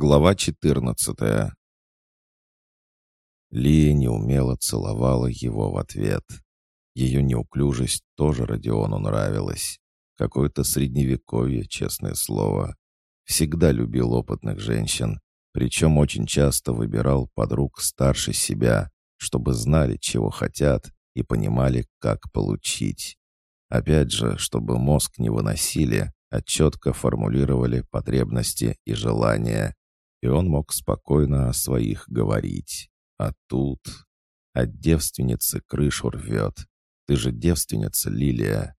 Глава 14 Лия неумело целовала его в ответ. Ее неуклюжесть тоже Родиону нравилась. Какое-то средневековье, честное слово. Всегда любил опытных женщин, причем очень часто выбирал подруг старше себя, чтобы знали, чего хотят, и понимали, как получить. Опять же, чтобы мозг не выносили, а четко формулировали потребности и желания и он мог спокойно о своих говорить. А тут... От девственницы крышу рвет. Ты же девственница, Лилия.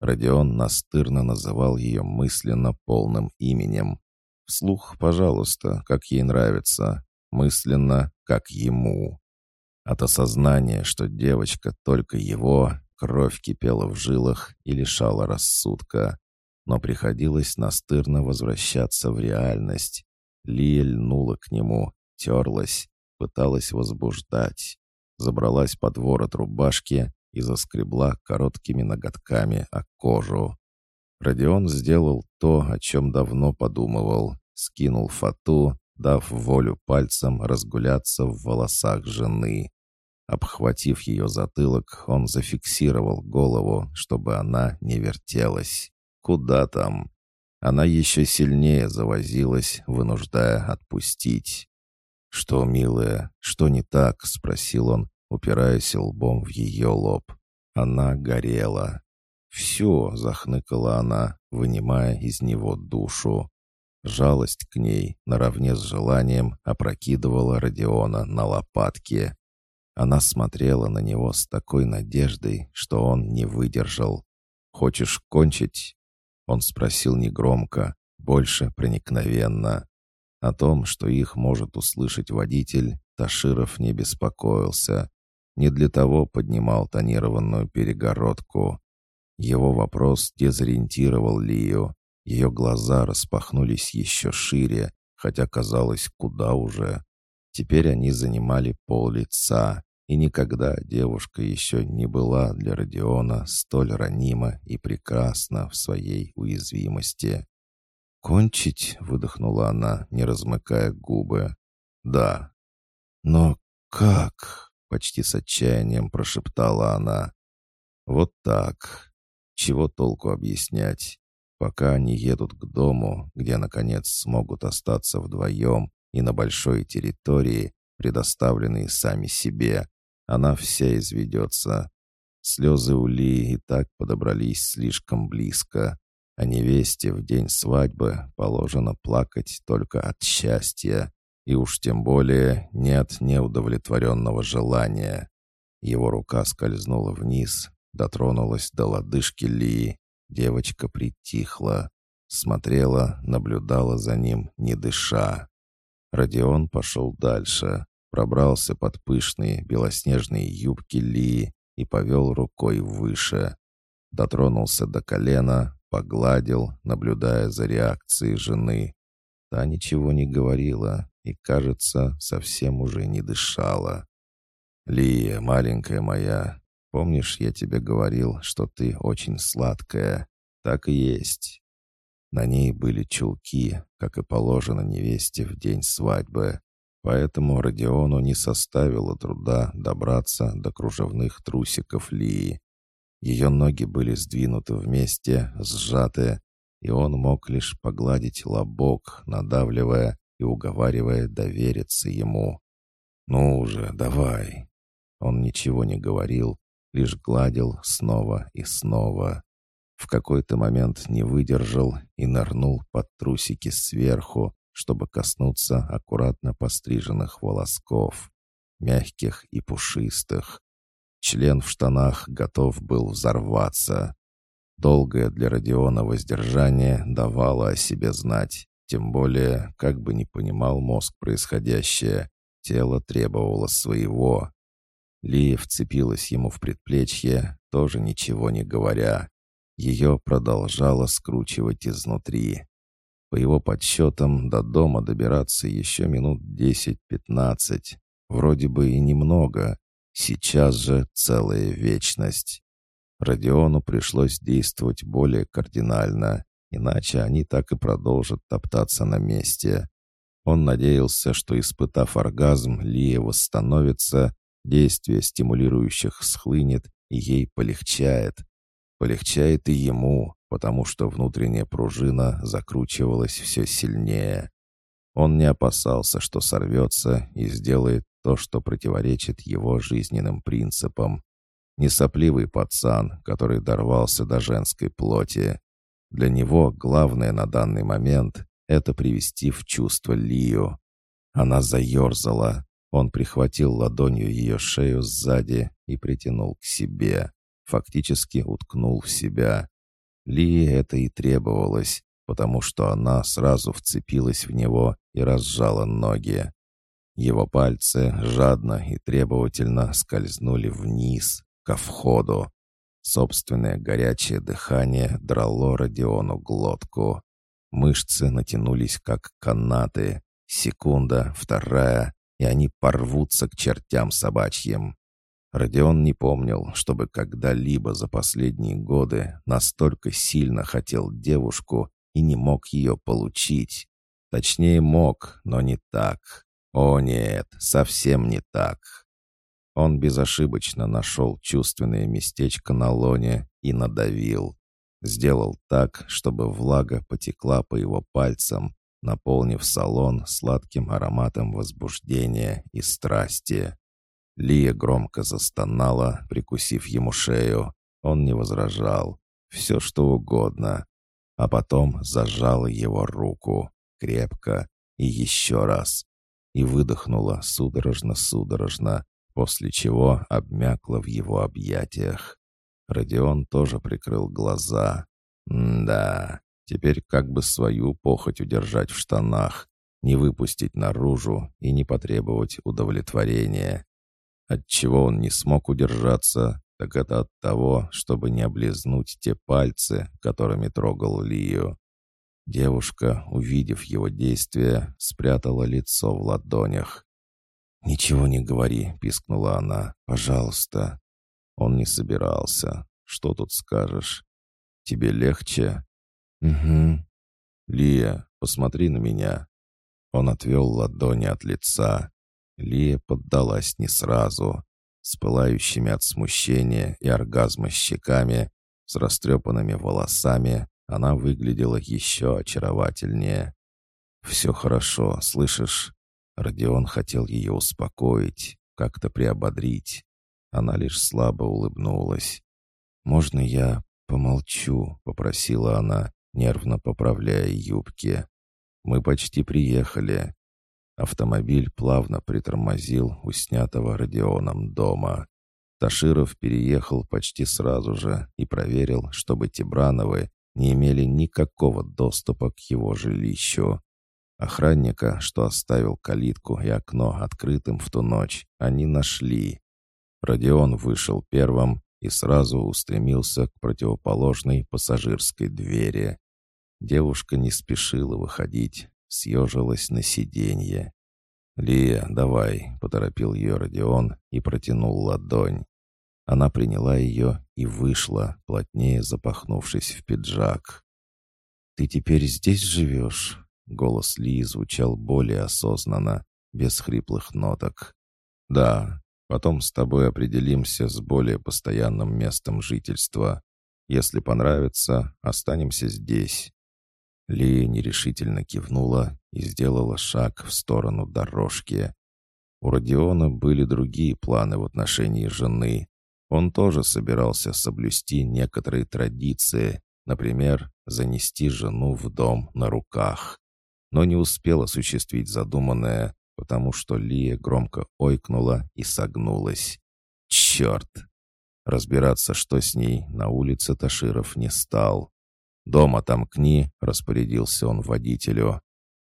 Родион настырно называл ее мысленно полным именем. Вслух, пожалуйста, как ей нравится. Мысленно, как ему. От осознания, что девочка только его, кровь кипела в жилах и лишала рассудка. Но приходилось настырно возвращаться в реальность, Лия льнула к нему, терлась, пыталась возбуждать. Забралась под ворот рубашки и заскребла короткими ноготками о кожу. Родион сделал то, о чем давно подумывал. Скинул фату, дав волю пальцам разгуляться в волосах жены. Обхватив ее затылок, он зафиксировал голову, чтобы она не вертелась. Куда там? Она еще сильнее завозилась, вынуждая отпустить. «Что, милая, что не так?» — спросил он, упираясь лбом в ее лоб. Она горела. «Все!» — захныкала она, вынимая из него душу. Жалость к ней, наравне с желанием, опрокидывала Родиона на лопатки. Она смотрела на него с такой надеждой, что он не выдержал. «Хочешь кончить?» Он спросил негромко, больше проникновенно. О том, что их может услышать водитель, Таширов не беспокоился. Не для того поднимал тонированную перегородку. Его вопрос дезориентировал Лию. Ее глаза распахнулись еще шире, хотя казалось, куда уже. Теперь они занимали пол лица и никогда девушка еще не была для Родиона столь ранима и прекрасна в своей уязвимости. «Кончить?» — выдохнула она, не размыкая губы. «Да». «Но как?» — почти с отчаянием прошептала она. «Вот так. Чего толку объяснять? Пока они едут к дому, где, наконец, смогут остаться вдвоем и на большой территории, предоставленные сами себе, она вся изведется. Слезы Ули и так подобрались слишком близко, а невесте в день свадьбы положено плакать только от счастья, и уж тем более нет неудовлетворенного желания. Его рука скользнула вниз, дотронулась до лодыжки Ли. Девочка притихла, смотрела, наблюдала за ним, не дыша. Родион пошел дальше, пробрался под пышные белоснежные юбки Ли и повел рукой выше. Дотронулся до колена, погладил, наблюдая за реакцией жены. Та ничего не говорила и, кажется, совсем уже не дышала. «Лия, маленькая моя, помнишь, я тебе говорил, что ты очень сладкая? Так и есть». На ней были чулки, как и положено невесте в день свадьбы. Поэтому Родиону не составило труда добраться до кружевных трусиков Лии. Ее ноги были сдвинуты вместе, сжаты, и он мог лишь погладить лобок, надавливая и уговаривая довериться ему. «Ну уже, давай!» Он ничего не говорил, лишь гладил снова и снова. В какой-то момент не выдержал и нырнул под трусики сверху, чтобы коснуться аккуратно постриженных волосков, мягких и пушистых. Член в штанах готов был взорваться. Долгое для Родиона воздержание давало о себе знать, тем более, как бы не понимал мозг происходящее, тело требовало своего. Лия вцепилась ему в предплечье, тоже ничего не говоря. Ее продолжало скручивать изнутри. По его подсчетам, до дома добираться еще минут десять-пятнадцать. Вроде бы и немного. Сейчас же целая вечность. Родиону пришлось действовать более кардинально, иначе они так и продолжат топтаться на месте. Он надеялся, что, испытав оргазм, Лия восстановится, действие стимулирующих схлынет, и ей полегчает. Полегчает и ему, потому что внутренняя пружина закручивалась все сильнее. Он не опасался, что сорвется и сделает то, что противоречит его жизненным принципам. Не сопливый пацан, который дорвался до женской плоти. Для него главное на данный момент — это привести в чувство Лию. Она заерзала. Он прихватил ладонью ее шею сзади и притянул к себе. Фактически уткнул в себя. Лии это и требовалось, потому что она сразу вцепилась в него и разжала ноги. Его пальцы жадно и требовательно скользнули вниз, ко входу. Собственное горячее дыхание драло Родиону глотку. Мышцы натянулись, как канаты. Секунда, вторая, и они порвутся к чертям собачьим. Родион не помнил, чтобы когда-либо за последние годы настолько сильно хотел девушку и не мог ее получить. Точнее, мог, но не так. О нет, совсем не так. Он безошибочно нашел чувственное местечко на лоне и надавил. Сделал так, чтобы влага потекла по его пальцам, наполнив салон сладким ароматом возбуждения и страсти. Лия громко застонала, прикусив ему шею. Он не возражал. Все, что угодно. А потом зажала его руку. Крепко. И еще раз. И выдохнула судорожно-судорожно, после чего обмякла в его объятиях. Родион тоже прикрыл глаза. да, теперь как бы свою похоть удержать в штанах, не выпустить наружу и не потребовать удовлетворения. От чего он не смог удержаться, так это от того, чтобы не облизнуть те пальцы, которыми трогал Лию. Девушка, увидев его действия, спрятала лицо в ладонях. «Ничего не говори», — пискнула она. «Пожалуйста». Он не собирался. «Что тут скажешь? Тебе легче?» «Угу». «Лия, посмотри на меня». Он отвел ладони от лица. Лия поддалась не сразу. С пылающими от смущения и оргазма щеками, с растрепанными волосами, она выглядела еще очаровательнее. «Все хорошо, слышишь?» Родион хотел ее успокоить, как-то приободрить. Она лишь слабо улыбнулась. «Можно я помолчу?» — попросила она, нервно поправляя юбки. «Мы почти приехали. Автомобиль плавно притормозил у снятого Родионом дома. Таширов переехал почти сразу же и проверил, чтобы Тибрановы не имели никакого доступа к его жилищу. Охранника, что оставил калитку и окно открытым в ту ночь, они нашли. Родион вышел первым и сразу устремился к противоположной пассажирской двери. Девушка не спешила выходить, съежилась на сиденье. «Лия, давай», — поторопил ее Родион и протянул ладонь. Она приняла ее и вышла, плотнее запахнувшись в пиджак. «Ты теперь здесь живешь?» Голос Лии звучал более осознанно, без хриплых ноток. «Да, потом с тобой определимся с более постоянным местом жительства. Если понравится, останемся здесь. Лия нерешительно кивнула и сделала шаг в сторону дорожки. У Родиона были другие планы в отношении жены. Он тоже собирался соблюсти некоторые традиции, например, занести жену в дом на руках. Но не успел осуществить задуманное, потому что Лия громко ойкнула и согнулась. «Черт!» Разбираться, что с ней, на улице Таширов не стал. «Дом отомкни», — распорядился он водителю.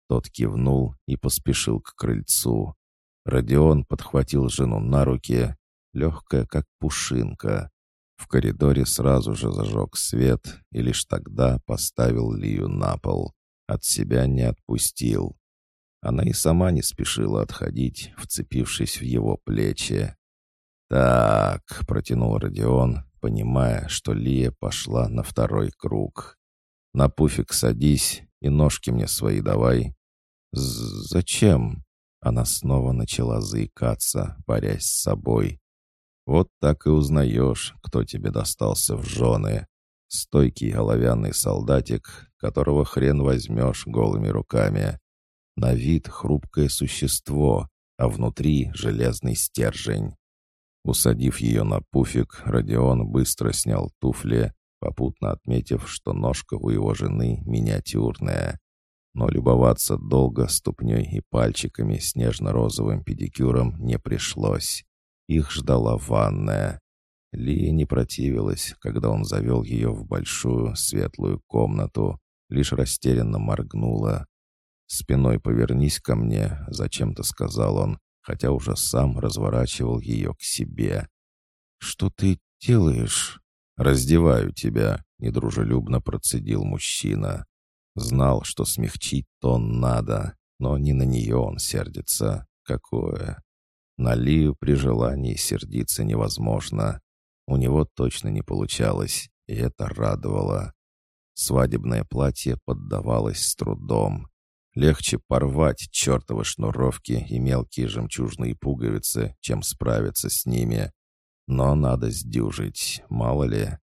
Тот кивнул и поспешил к крыльцу. Родион подхватил жену на руки, легкая, как пушинка. В коридоре сразу же зажег свет и лишь тогда поставил Лию на пол. От себя не отпустил. Она и сама не спешила отходить, вцепившись в его плечи. «Так», — протянул Родион, понимая, что Лия пошла на второй круг. На пуфик садись и ножки мне свои давай. «Зачем?» Она снова начала заикаться, борясь с собой. «Вот так и узнаешь, кто тебе достался в жены. Стойкий оловянный солдатик, которого хрен возьмешь голыми руками. На вид хрупкое существо, а внутри железный стержень. Усадив ее на пуфик, Родион быстро снял туфли, попутно отметив, что ножка у его жены миниатюрная. Но любоваться долго ступней и пальчиками с нежно-розовым педикюром не пришлось. Их ждала ванная. Лия не противилась, когда он завел ее в большую светлую комнату, лишь растерянно моргнула. «Спиной повернись ко мне», — зачем-то сказал он, хотя уже сам разворачивал ее к себе. «Что ты делаешь?» «Раздеваю тебя», — недружелюбно процедил мужчина. Знал, что смягчить тон надо, но не на нее он сердится. Какое? На Лию при желании сердиться невозможно. У него точно не получалось, и это радовало. Свадебное платье поддавалось с трудом. Легче порвать чертовы шнуровки и мелкие жемчужные пуговицы, чем справиться с ними. Но надо сдюжить, мало ли.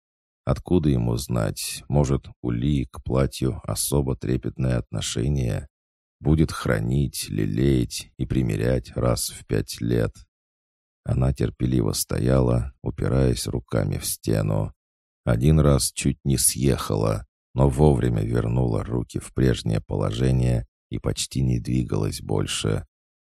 Откуда ему знать? Может, у Ли к платью особо трепетное отношение? Будет хранить, лелеять и примерять раз в пять лет. Она терпеливо стояла, упираясь руками в стену. Один раз чуть не съехала, но вовремя вернула руки в прежнее положение и почти не двигалась больше.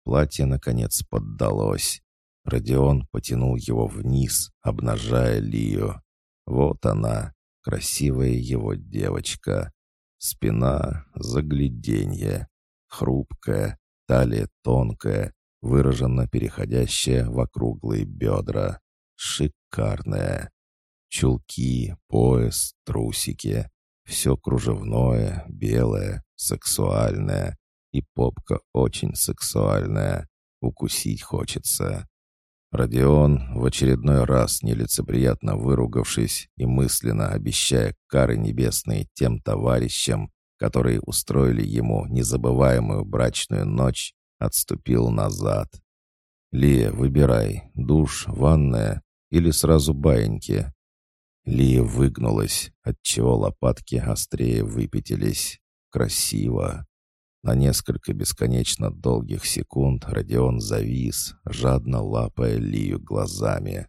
Платье, наконец, поддалось. Родион потянул его вниз, обнажая Лию. Вот она, красивая его девочка. Спина — загляденье. Хрупкая, талия тонкая, выраженно переходящая в округлые бедра. Шикарная. Чулки, пояс, трусики. Все кружевное, белое, сексуальное. И попка очень сексуальная. Укусить хочется. Родион, в очередной раз нелицеприятно выругавшись и мысленно обещая кары небесные тем товарищам, которые устроили ему незабываемую брачную ночь, отступил назад. «Лия, выбирай, душ, ванная или сразу баиньки?» Лия выгнулась, отчего лопатки острее выпятились. Красиво. На несколько бесконечно долгих секунд Родион завис, жадно лапая Лию глазами.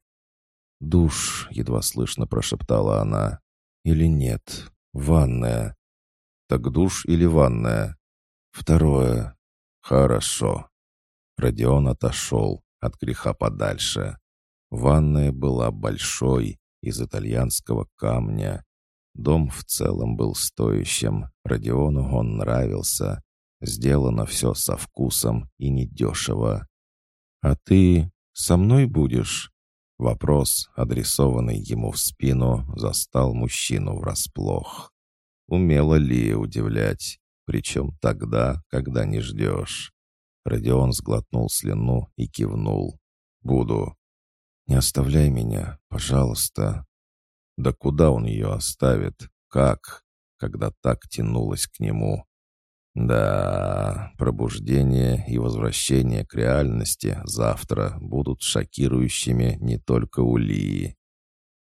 «Душ», — едва слышно прошептала она. «Или нет? Ванная?» «Так душ или ванная?» «Второе». «Хорошо». Родион отошел от греха подальше. Ванная была большой, из итальянского камня. Дом в целом был стоящим, Родиону он нравился. Сделано все со вкусом и недешево. «А ты со мной будешь?» Вопрос, адресованный ему в спину, застал мужчину врасплох. Умела ли удивлять, причем тогда, когда не ждешь. Родион сглотнул слюну и кивнул. «Буду. «Не оставляй меня, пожалуйста». Да куда он ее оставит? Как? Когда так тянулась к нему. Да, пробуждение и возвращение к реальности завтра будут шокирующими не только у Лии.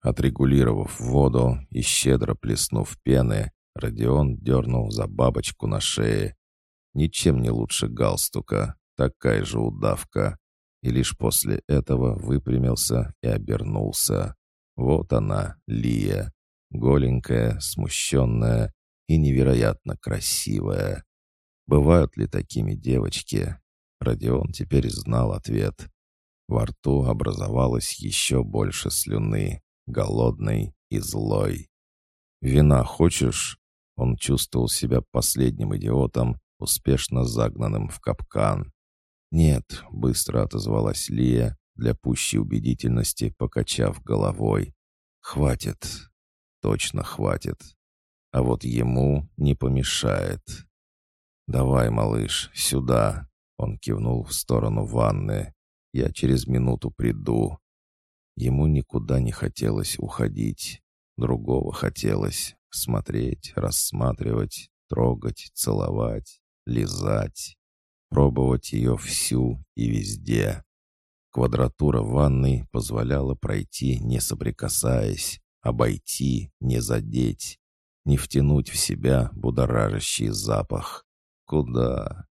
Отрегулировав воду и щедро плеснув пены, Родион дернул за бабочку на шее. Ничем не лучше галстука, такая же удавка и лишь после этого выпрямился и обернулся. Вот она, Лия, голенькая, смущенная и невероятно красивая. Бывают ли такими девочки? Родион теперь знал ответ. Во рту образовалось еще больше слюны, голодной и злой. «Вина хочешь?» Он чувствовал себя последним идиотом, успешно загнанным в капкан. «Нет», — быстро отозвалась Лия, для пущей убедительности покачав головой. «Хватит. Точно хватит. А вот ему не помешает». «Давай, малыш, сюда», — он кивнул в сторону ванны. «Я через минуту приду». Ему никуда не хотелось уходить. Другого хотелось смотреть, рассматривать, трогать, целовать, лизать. пробовать ее всю и везде. Квадратура ванной позволяла пройти, не соприкасаясь, обойти, не задеть, не втянуть в себя будоражащий запах. Куда?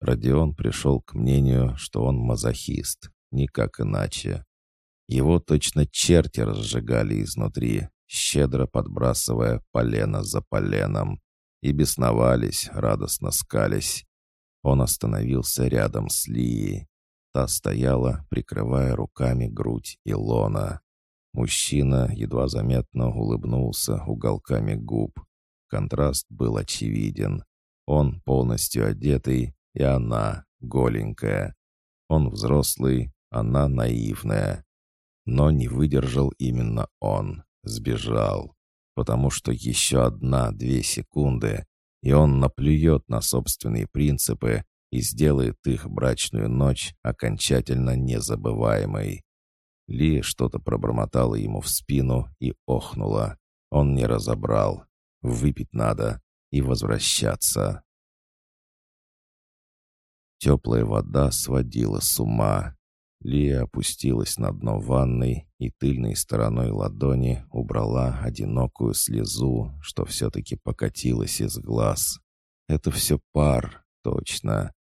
Родион пришел к мнению, что он мазохист, никак иначе. Его точно черти разжигали изнутри, щедро подбрасывая полено за поленом, и бесновались, радостно скались. Он остановился рядом с Лией. Та стояла, прикрывая руками грудь Илона. Мужчина едва заметно улыбнулся уголками губ. Контраст был очевиден. Он полностью одетый, и она голенькая. Он взрослый, она наивная. Но не выдержал именно он, сбежал. Потому что еще одна-две секунды, и он наплюет на собственные принципы и сделает их брачную ночь окончательно незабываемой. Ли что-то пробормотала ему в спину и охнула. Он не разобрал. Выпить надо и возвращаться. Теплая вода сводила с ума. Лия опустилась на дно ванной и тыльной стороной ладони убрала одинокую слезу, что все-таки покатилась из глаз. Это все пар, точно.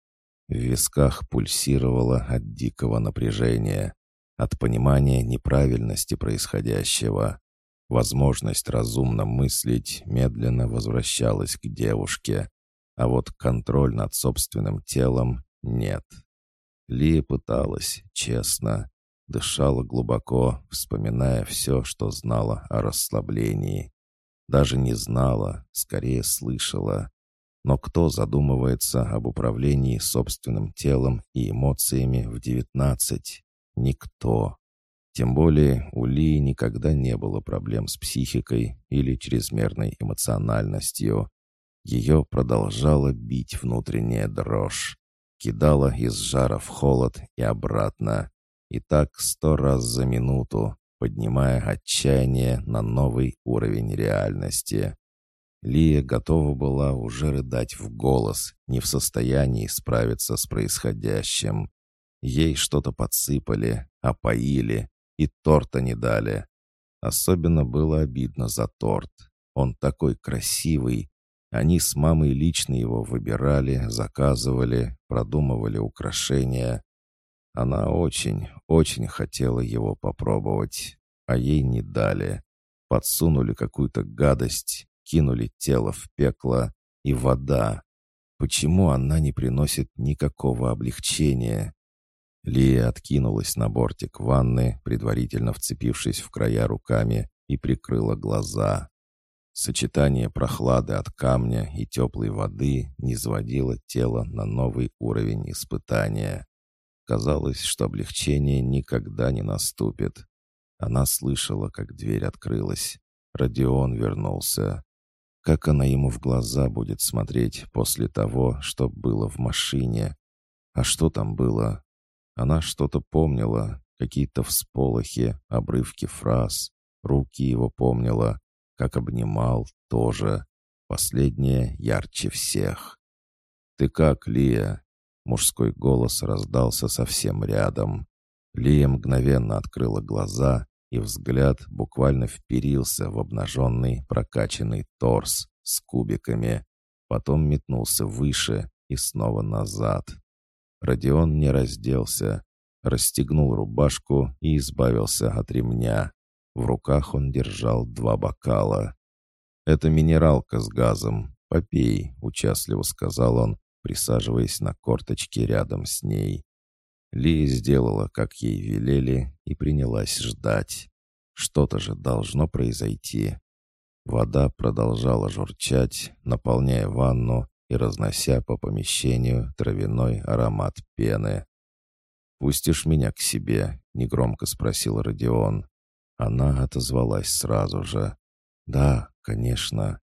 В висках пульсировало от дикого напряжения, от понимания неправильности происходящего. Возможность разумно мыслить медленно возвращалась к девушке, а вот контроль над собственным телом нет. Лия пыталась, честно. Дышала глубоко, вспоминая все, что знала о расслаблении. Даже не знала, скорее слышала. Но кто задумывается об управлении собственным телом и эмоциями в девятнадцать? Никто. Тем более у Ли никогда не было проблем с психикой или чрезмерной эмоциональностью. Ее продолжала бить внутренняя дрожь кидала из жара в холод и обратно. И так сто раз за минуту, поднимая отчаяние на новый уровень реальности. Лия готова была уже рыдать в голос, не в состоянии справиться с происходящим. Ей что-то подсыпали, опоили и торта не дали. Особенно было обидно за торт. Он такой красивый, они с мамой лично его выбирали, заказывали, продумывали украшения. Она очень, очень хотела его попробовать, а ей не дали. Подсунули какую-то гадость, кинули тело в пекло и вода. Почему она не приносит никакого облегчения? Лия откинулась на бортик ванны, предварительно вцепившись в края руками, и прикрыла глаза. Сочетание прохлады от камня и теплой воды низводило тело на новый уровень испытания. Казалось, что облегчение никогда не наступит. Она слышала, как дверь открылась. Родион вернулся. Как она ему в глаза будет смотреть после того, что было в машине? А что там было? Она что-то помнила, какие-то всполохи, обрывки фраз. Руки его помнила, как обнимал, тоже. Последнее ярче всех. «Ты как, Лия?» Мужской голос раздался совсем рядом. Лия мгновенно открыла глаза, и взгляд буквально вперился в обнаженный прокачанный торс с кубиками. Потом метнулся выше и снова назад. Родион не разделся, расстегнул рубашку и избавился от ремня. В руках он держал два бокала. «Это минералка с газом. Попей», — участливо сказал он, присаживаясь на корточке рядом с ней. Ли сделала, как ей велели, и принялась ждать. Что-то же должно произойти. Вода продолжала журчать, наполняя ванну и разнося по помещению травяной аромат пены. «Пустишь меня к себе?» — негромко спросил Родион. Она отозвалась сразу же. «Да, конечно».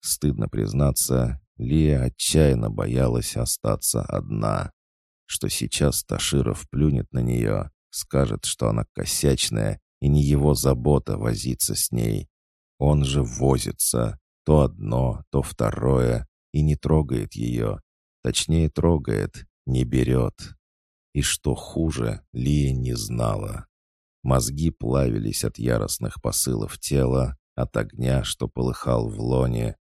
Стыдно признаться, Лия отчаянно боялась остаться одна. Что сейчас Таширов плюнет на нее, скажет, что она косячная, и не его забота возиться с ней. Он же возится, то одно, то второе, и не трогает ее. Точнее, трогает, не берет. И что хуже, Лия не знала. Мозги плавились от яростных посылов тела, от огня, что полыхал в лоне.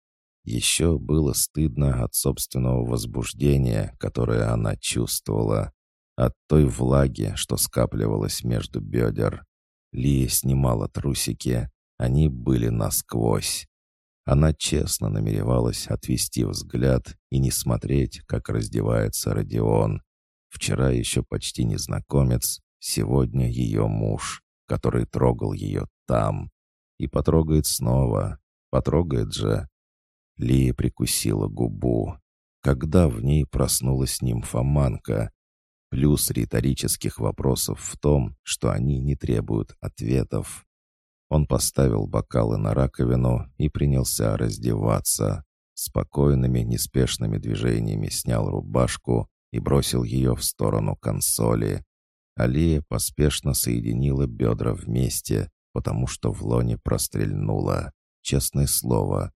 Еще было стыдно от собственного возбуждения, которое она чувствовала, от той влаги, что скапливалась между бедер. Лия снимала трусики, они были насквозь. Она честно намеревалась отвести взгляд и не смотреть, как раздевается Родион. Вчера еще почти незнакомец, сегодня ее муж, который трогал ее там. И потрогает снова. Потрогает же. Лия прикусила губу. Когда в ней проснулась нимфоманка? Плюс риторических вопросов в том, что они не требуют ответов. Он поставил бокалы на раковину и принялся раздеваться. Спокойными, неспешными движениями снял рубашку и бросил ее в сторону консоли. Алия поспешно соединила бедра вместе, потому что в лоне прострельнула. Честное слово.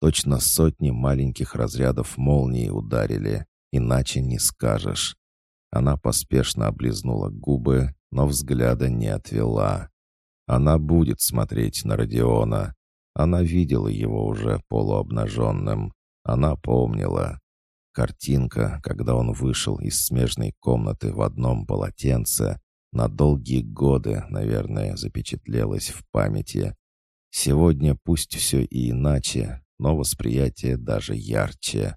Точно сотни маленьких разрядов молнии ударили, иначе не скажешь. Она поспешно облизнула губы, но взгляда не отвела. Она будет смотреть на Родиона. Она видела его уже полуобнаженным. Она помнила. Картинка, когда он вышел из смежной комнаты в одном полотенце, на долгие годы, наверное, запечатлелась в памяти. Сегодня пусть все и иначе, но восприятие даже ярче.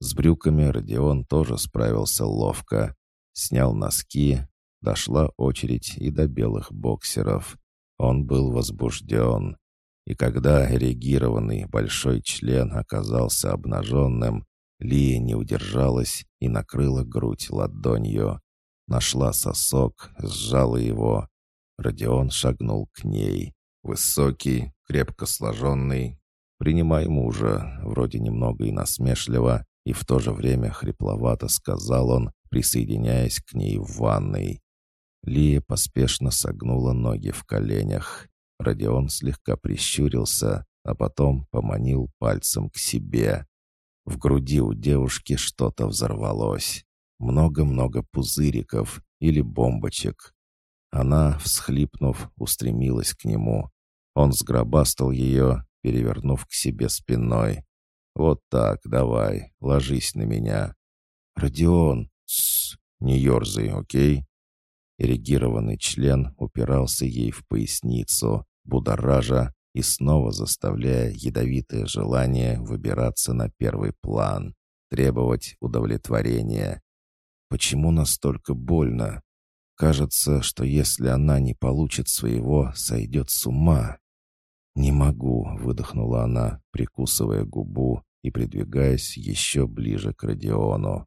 С брюками Родион тоже справился ловко. Снял носки, дошла очередь и до белых боксеров. Он был возбужден. И когда эрегированный большой член оказался обнаженным, Лия не удержалась и накрыла грудь ладонью. Нашла сосок, сжала его. Родион шагнул к ней. Высокий, крепко сложенный. «Принимай мужа», вроде немного и насмешливо, и в то же время хрипловато сказал он, присоединяясь к ней в ванной. Лия поспешно согнула ноги в коленях. Родион слегка прищурился, а потом поманил пальцем к себе. В груди у девушки что-то взорвалось. Много-много пузыриков или бомбочек. Она, всхлипнув, устремилась к нему. Он сгробастал ее, перевернув к себе спиной. «Вот так, давай, ложись на меня». «Родион!» «Тссс, не ерзай, окей?» Эрегированный член упирался ей в поясницу, будоража и снова заставляя ядовитое желание выбираться на первый план, требовать удовлетворения. Почему настолько больно? Кажется, что если она не получит своего, сойдет с ума. «Не могу», — выдохнула она, прикусывая губу и придвигаясь еще ближе к Родиону.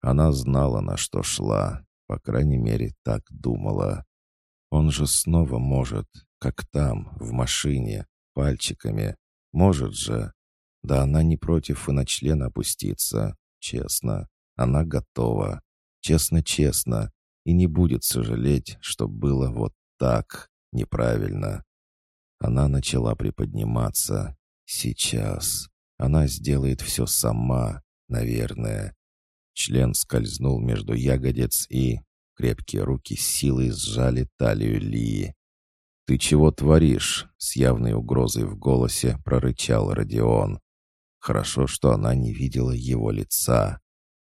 Она знала, на что шла, по крайней мере, так думала. Он же снова может, как там, в машине, пальчиками. Может же. Да она не против и на член опуститься. Честно. Она готова. Честно-честно. И не будет сожалеть, что было вот так, неправильно. Она начала приподниматься. Сейчас. Она сделает все сама, наверное. Член скользнул между ягодиц и... Крепкие руки силой сжали талию Лии. «Ты чего творишь?» — с явной угрозой в голосе прорычал Родион. Хорошо, что она не видела его лица.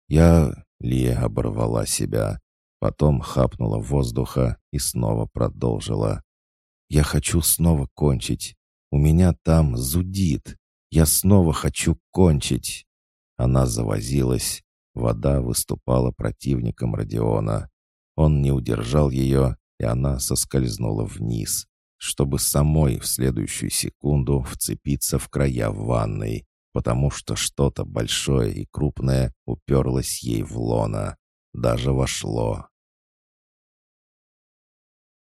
«Я...» — Лия оборвала себя. Потом хапнула воздуха и снова продолжила. «Я хочу снова кончить. У меня там зудит. Я снова хочу кончить». Она завозилась, Вода выступала противником Родиона. Он не удержал ее, и она соскользнула вниз, чтобы самой в следующую секунду вцепиться в края ванной, потому что что-то большое и крупное уперлось ей в лона, даже вошло.